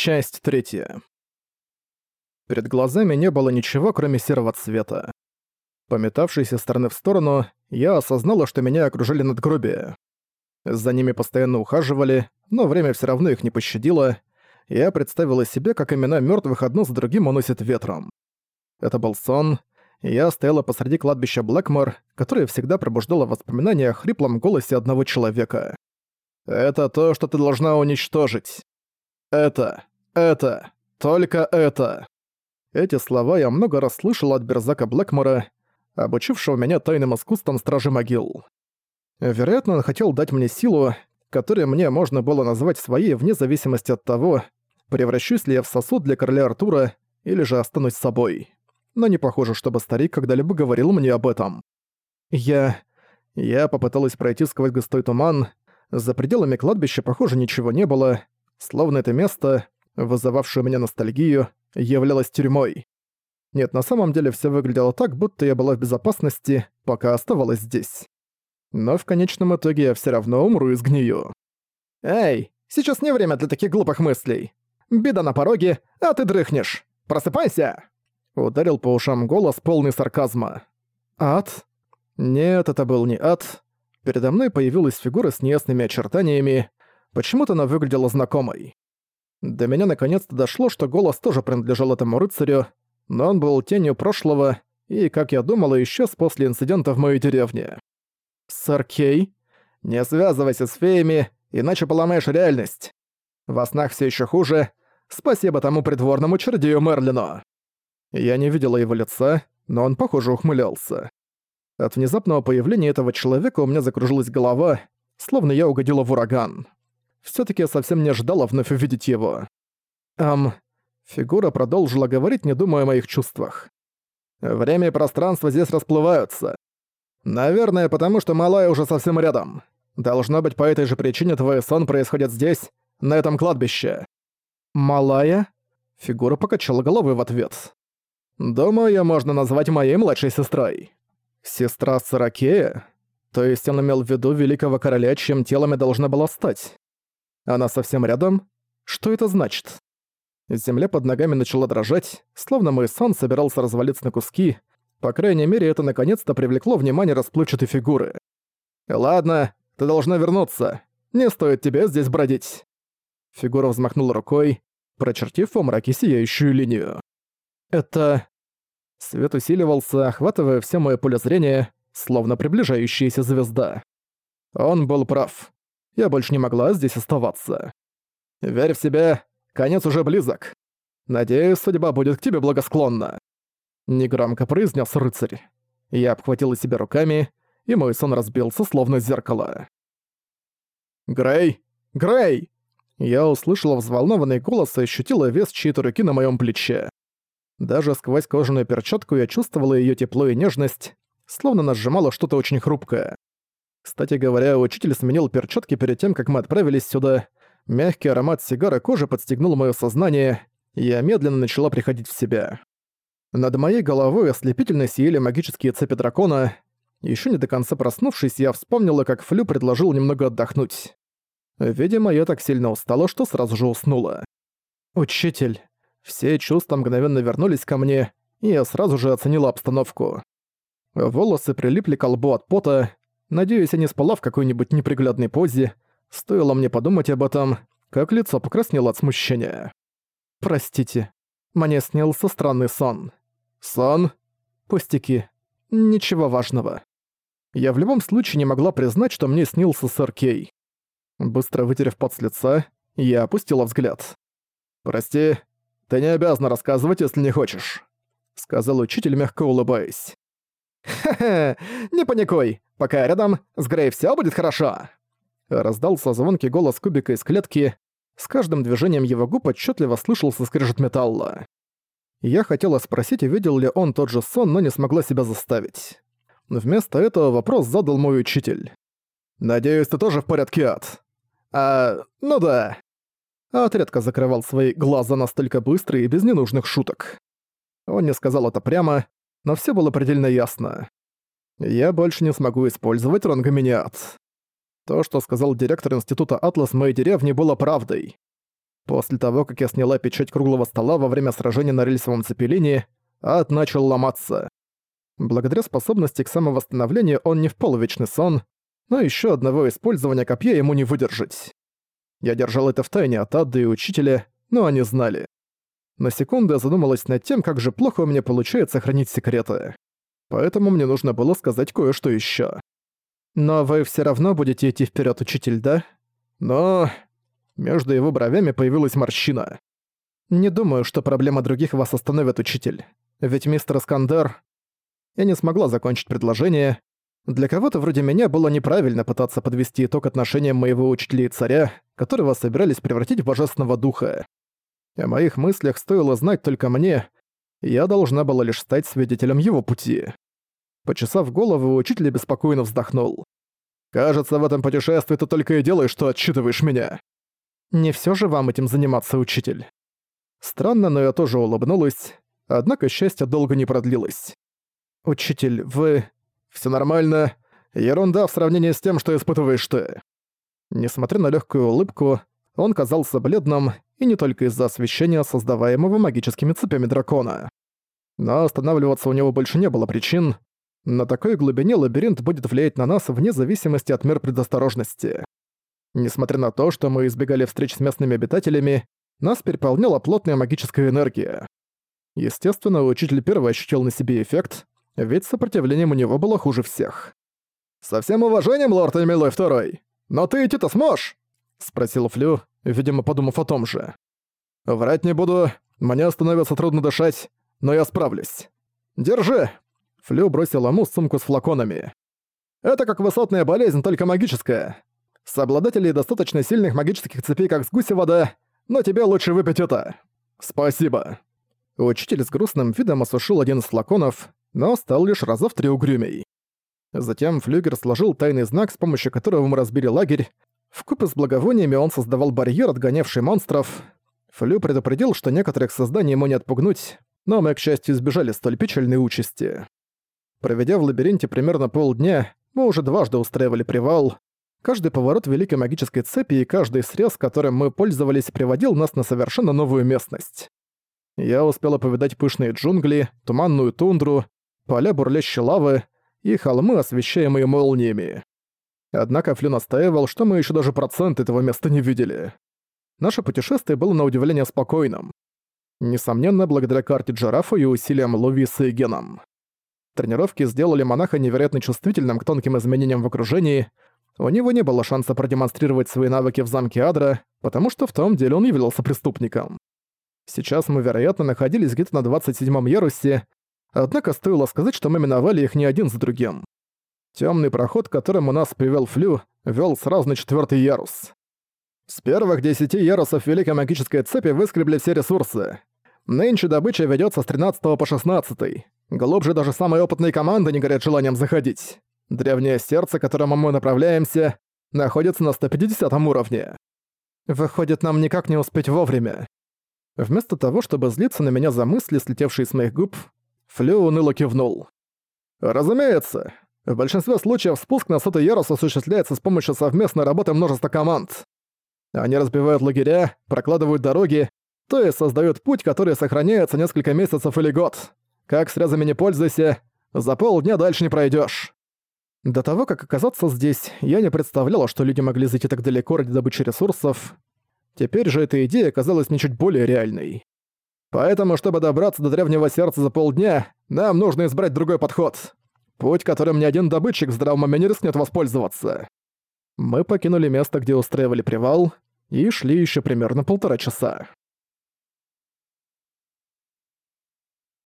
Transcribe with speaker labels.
Speaker 1: Часть третья. Перед глазами не было ничего, кроме серого цвета. Пометавшись из стороны в сторону, я осознала, что меня окружили надгробия. За ними постоянно ухаживали, но время все равно их не пощадило. Я представила себе, как имена мертвых одно за другим уносит ветром. Это был сон. Я стояла посреди кладбища Блэкмор, которое всегда пробуждало воспоминания о хриплом голосе одного человека. «Это то, что ты должна уничтожить. Это, это, только это. Эти слова я много раз слышал от Берзака Блэкмора, обучившего меня тайным искусствам Стражи Могил. Вероятно, он хотел дать мне силу, которую мне можно было назвать своей вне зависимости от того, превращусь ли я в сосуд для короля Артура или же останусь собой. Но не похоже, чтобы старик когда-либо говорил мне об этом. Я... Я попыталась пройти сквозь густой туман. За пределами кладбища, похоже, ничего не было, Словно это место, вызывавшее у меня ностальгию, являлось тюрьмой. Нет, на самом деле все выглядело так, будто я была в безопасности, пока оставалась здесь. Но в конечном итоге я все равно умру и сгнию. «Эй, сейчас не время для таких глупых мыслей. Беда на пороге, а ты дрыхнешь. Просыпайся!» Ударил по ушам голос, полный сарказма. «Ад?» Нет, это был не ад. Передо мной появилась фигура с неясными очертаниями, Почему-то она выглядела знакомой. До меня наконец-то дошло, что голос тоже принадлежал этому рыцарю, но он был тенью прошлого и, как я думала, исчез после инцидента в моей деревне. «Сэр Кей, не связывайся с феями, иначе поломаешь реальность. Во снах все еще хуже. Спасибо тому придворному чародею Мерлину». Я не видела его лица, но он, похоже, ухмылялся. От внезапного появления этого человека у меня закружилась голова, словно я угодила в ураган все таки я совсем не ожидала вновь увидеть его. Ам... Фигура продолжила говорить, не думая о моих чувствах. Время и пространство здесь расплываются. Наверное, потому что Малая уже совсем рядом. Должно быть, по этой же причине твой сон происходит здесь, на этом кладбище. Малая? Фигура покачала головой в ответ. Думаю, ее можно назвать моей младшей сестрой. Сестра Саракея? То есть он имел в виду великого короля, чьим телом должна была стать. Она совсем рядом? Что это значит? Земля под ногами начала дрожать, словно мой сон собирался развалиться на куски. По крайней мере, это наконец-то привлекло внимание расплывчатой фигуры. «Ладно, ты должна вернуться. Не стоит тебе здесь бродить». Фигура взмахнула рукой, прочертив в мраке сияющую линию. «Это...» Свет усиливался, охватывая все мое поле зрения, словно приближающаяся звезда. Он был прав я больше не могла здесь оставаться. Верь в себя, конец уже близок. Надеюсь, судьба будет к тебе благосклонна. Негромко произнес рыцарь. Я обхватила себя руками, и мой сон разбился, словно зеркало. «Грей! Грей!» Я услышала взволнованный голос и ощутила вес чьей-то руки на моем плече. Даже сквозь кожаную перчатку я чувствовала ее тепло и нежность, словно нажимала что-то очень хрупкое. Кстати говоря, учитель сменил перчатки перед тем, как мы отправились сюда. Мягкий аромат сигары кожи подстегнул моё сознание, и я медленно начала приходить в себя. Над моей головой ослепительно сияли магические цепи дракона. Ещё не до конца проснувшись, я вспомнила, как Флю предложил немного отдохнуть. Видимо, я так сильно устала, что сразу же уснула. «Учитель». Все чувства мгновенно вернулись ко мне, и я сразу же оценила обстановку. Волосы прилипли к лбу от пота, Надеюсь, я не спала в какой-нибудь неприглядной позе. Стоило мне подумать об этом, как лицо покраснело от смущения. «Простите, мне снился странный сон». «Сон?» «Пустяки. Ничего важного». Я в любом случае не могла признать, что мне снился сэр Кей. Быстро вытерев пот с лица, я опустила взгляд. «Прости, ты не обязана рассказывать, если не хочешь», — сказал учитель, мягко улыбаясь. «Хе-хе, не паникуй, пока я рядом, с Грей всё будет хорошо!» Раздался звонкий голос кубика из клетки, с каждым движением его губ отчетливо слышался скрежет металла. Я хотела спросить, видел ли он тот же сон, но не смогла себя заставить. Вместо этого вопрос задал мой учитель. «Надеюсь, ты тоже в порядке, Ад?» «А, ну да». Ад редко закрывал свои глаза настолько быстро и без ненужных шуток. Он не сказал это прямо, но все было предельно ясно. Я больше не смогу использовать рангоминиат. То, что сказал директор института Атлас моей деревни, было правдой. После того, как я сняла печать круглого стола во время сражения на рельсовом цепелине, ад начал ломаться. Благодаря способности к самовосстановлению он не впал в вечный сон, но еще одного использования копья ему не выдержать. Я держал это в тайне от Адды и учителя, но они знали. На секунду я задумалась над тем, как же плохо у меня получается хранить секреты. Поэтому мне нужно было сказать кое-что еще. Но вы все равно будете идти вперед, учитель, да? Но... Между его бровями появилась морщина. Не думаю, что проблема других вас остановит, учитель. Ведь мистер Искандер... Я не смогла закончить предложение. Для кого-то вроде меня было неправильно пытаться подвести итог отношениям моего учителя и царя, которого собирались превратить в божественного духа. О моих мыслях стоило знать только мне, я должна была лишь стать свидетелем его пути. Почесав голову, учитель беспокойно вздохнул. «Кажется, в этом путешествии ты только и делаешь, что отчитываешь меня». «Не все же вам этим заниматься, учитель». Странно, но я тоже улыбнулась, однако счастье долго не продлилось. «Учитель, вы...» все нормально. Ерунда в сравнении с тем, что испытываешь ты». Несмотря на легкую улыбку, он казался бледным, и не только из-за освещения, создаваемого магическими цепями дракона. Но останавливаться у него больше не было причин. На такой глубине лабиринт будет влиять на нас вне зависимости от мер предосторожности. Несмотря на то, что мы избегали встреч с местными обитателями, нас переполняла плотная магическая энергия. Естественно, учитель первый ощутил на себе эффект, ведь сопротивлением у него было хуже всех. «Со всем уважением, лорд Эмилой Второй, но ты идти-то сможешь?» — спросил Флю, видимо, подумав о том же. «Врать не буду, мне становится трудно дышать, но я справлюсь. Держи!» Флю бросил ему сумку с флаконами. «Это как высотная болезнь, только магическая. С обладателей достаточно сильных магических цепей, как с гуся вода, но тебе лучше выпить это. Спасибо». Учитель с грустным видом осушил один из флаконов, но стал лишь раза в три угрюмей. Затем Флюгер сложил тайный знак, с помощью которого мы разбили лагерь. Вкупе с благовониями он создавал барьер, отгонявший монстров. Флю предупредил, что некоторых созданий ему не отпугнуть, но мы, к счастью, избежали столь печальной участи. Проведя в лабиринте примерно полдня, мы уже дважды устраивали привал. Каждый поворот великой магической цепи и каждый срез, которым мы пользовались, приводил нас на совершенно новую местность. Я успела повидать пышные джунгли, туманную тундру, поля бурлящей лавы и холмы, освещаемые молниями. Однако Флю настаивал, что мы еще даже процент этого места не видели. Наше путешествие было на удивление спокойным. Несомненно, благодаря карте Джарафа и усилиям Лувиса и Геном. Тренировки сделали монаха невероятно чувствительным к тонким изменениям в окружении. У него не было шанса продемонстрировать свои навыки в замке Адра, потому что в том деле он являлся преступником. Сейчас мы, вероятно, находились где-то на 27-м ярусе, однако стоило сказать, что мы миновали их не один за другим. Темный проход, которым у нас привел Флю, вел сразу на четвертый ярус. С первых десяти ярусов Великой Магической Цепи выскребли все ресурсы. Нынче добыча ведется с 13 по 16. Глубже даже самые опытные команды не горят желанием заходить. Древнее сердце, к которому мы направляемся, находится на 150 уровне. Выходит, нам никак не успеть вовремя. Вместо того, чтобы злиться на меня за мысли, слетевшие с моих губ, Флё уныло кивнул. «Разумеется. В большинстве случаев спуск на сотый ярус осуществляется с помощью совместной работы множества команд. Они разбивают лагеря, прокладывают дороги, то есть создают путь, который сохраняется несколько месяцев или год. Как срезами не пользуйся, за полдня дальше не пройдешь. До того, как оказаться здесь, я не представляла, что люди могли зайти так далеко ради добычи ресурсов, Теперь же эта идея казалась мне чуть более реальной. Поэтому, чтобы добраться до древнего сердца за полдня, нам нужно избрать другой подход. Путь, которым ни один добытчик в здравом уме не рискнет воспользоваться. Мы покинули место, где устраивали привал, и шли еще примерно полтора часа.